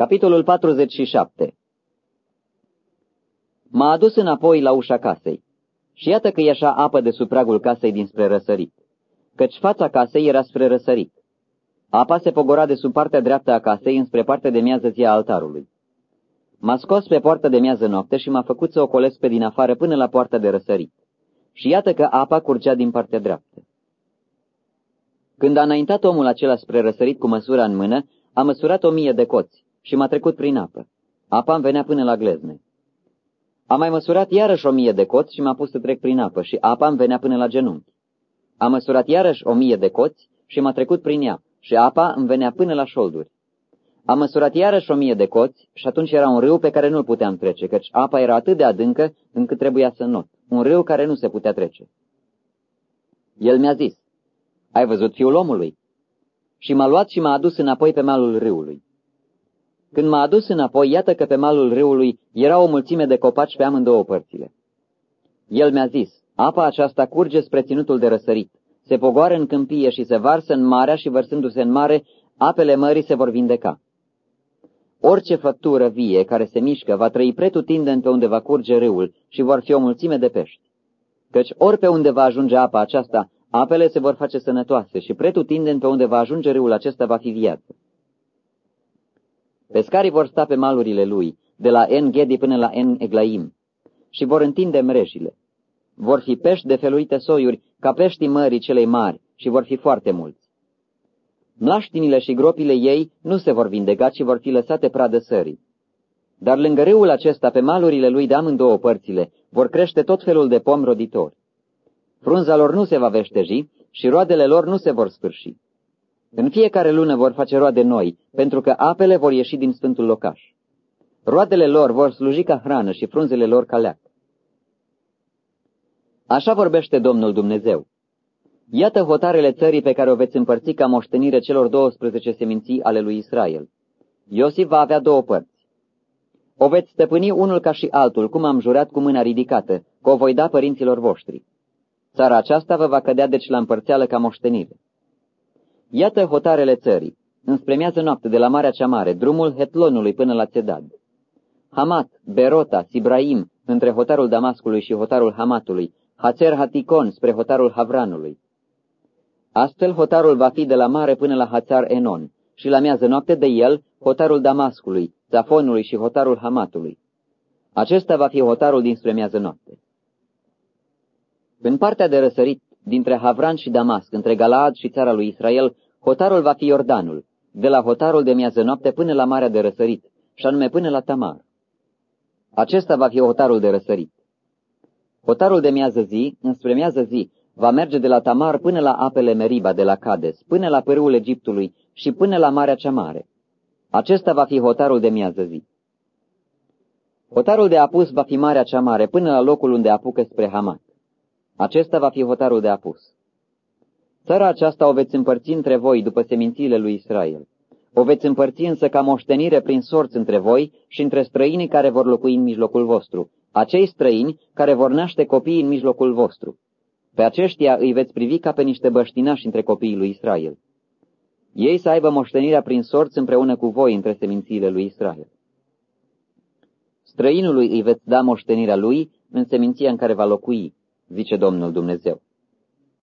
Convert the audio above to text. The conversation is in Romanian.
Capitolul 47 M-a adus înapoi la ușa casei și iată că ieșea apă de sub pragul casei dinspre răsărit, căci fața casei era spre răsărit. Apa se pogora de sub partea dreaptă a casei înspre partea de miază zi a altarului. M-a scos pe poarta de miază noapte și m-a făcut să o colesc pe din afară până la poarta de răsărit. Și iată că apa curgea din partea dreaptă. Când a înaintat omul acela spre răsărit cu măsura în mână, a măsurat o mie de coți și m-a trecut prin apă. Apa îmi venea până la glezne. Am mai măsurat iarăși o mie de coți și m-a pus să trec prin apă și apa îmi venea până la genunchi. Am măsurat iarăși o mie de coți și m-a trecut prin ea și apa îmi venea până la șolduri. Am măsurat iarăși o mie de coți și atunci era un râu pe care nu-l puteam trece, căci apa era atât de adâncă încât trebuia să not. Un râu care nu se putea trece. El mi-a zis, ai văzut fiul omului? Și m-a luat și m-a adus înapoi pe malul râului. Când m-a adus înapoi, iată că pe malul râului era o mulțime de copaci pe amândouă părțile. El mi-a zis, apa aceasta curge spre ținutul de răsărit, se pogoară în câmpie și se varsă în marea și vărsându-se în mare, apele mării se vor vindeca. Orice făptură vie care se mișcă va trăi pretutindeni pe unde va curge râul și vor fi o mulțime de pești. Căci ori pe unde va ajunge apa aceasta, apele se vor face sănătoase și pretutindeni pe unde va ajunge râul acesta va fi viață. Pescarii vor sta pe malurile lui, de la En Gedi până la En Eglaim, și vor întinde mreșile. Vor fi pești de feluite soiuri, ca peștii mării celei mari, și vor fi foarte mulți. Mlaștinile și gropile ei nu se vor vindeca, ci vor fi lăsate pradă sării. Dar lângă râul acesta, pe malurile lui de amândouă părțile, vor crește tot felul de pom roditori. Frunza lor nu se va veșteji și roadele lor nu se vor sfârși. În fiecare lună vor face roade noi, pentru că apele vor ieși din sfântul locaș. Roadele lor vor sluji ca hrană și frunzele lor ca leac. Așa vorbește Domnul Dumnezeu. Iată hotarele țării pe care o veți împărți ca moștenire celor 12 seminții ale lui Israel. Iosif va avea două părți. O veți stăpâni unul ca și altul, cum am jurat cu mâna ridicată, că o voi da părinților voștri. Țara aceasta vă va cădea deci la împărțeală ca moștenire. Iată hotarele țării, înspre miază noapte de la Marea cea Mare, drumul Hetlonului până la Țedad. Hamat, Berota, Sibraim, între hotarul Damascului și hotarul Hamatului, Hațer Haticon spre hotarul Havranului. Astfel hotarul va fi de la mare până la Hațar Enon și la miază noapte de el hotarul Damascului, Zafonului și hotarul Hamatului. Acesta va fi hotarul dinspre miază noapte. În partea de răsărit, dintre Havran și Damasc, între Galaad și țara lui Israel, hotarul va fi Iordanul, de la hotarul de miază noapte până la Marea de Răsărit, și anume până la Tamar. Acesta va fi hotarul de răsărit. Hotarul de miază zi, înspre miază zi, va merge de la Tamar până la apele Meriba de la Cades, până la pârâul Egiptului și până la Marea cea Mare. Acesta va fi hotarul de miază zi. Hotarul de apus va fi Marea cea Mare până la locul unde apucă spre Hamat. Acesta va fi hotarul de apus. Țara aceasta o veți împărți între voi după semințiile lui Israel. O veți împărți însă ca moștenire prin sorți între voi și între străinii care vor locui în mijlocul vostru, acei străini care vor naște copii în mijlocul vostru. Pe aceștia îi veți privi ca pe niște băștinași între copiii lui Israel. Ei să aibă moștenirea prin sorți împreună cu voi între semințiile lui Israel. Străinului îi veți da moștenirea lui în seminția în care va locui, zice Domnul Dumnezeu.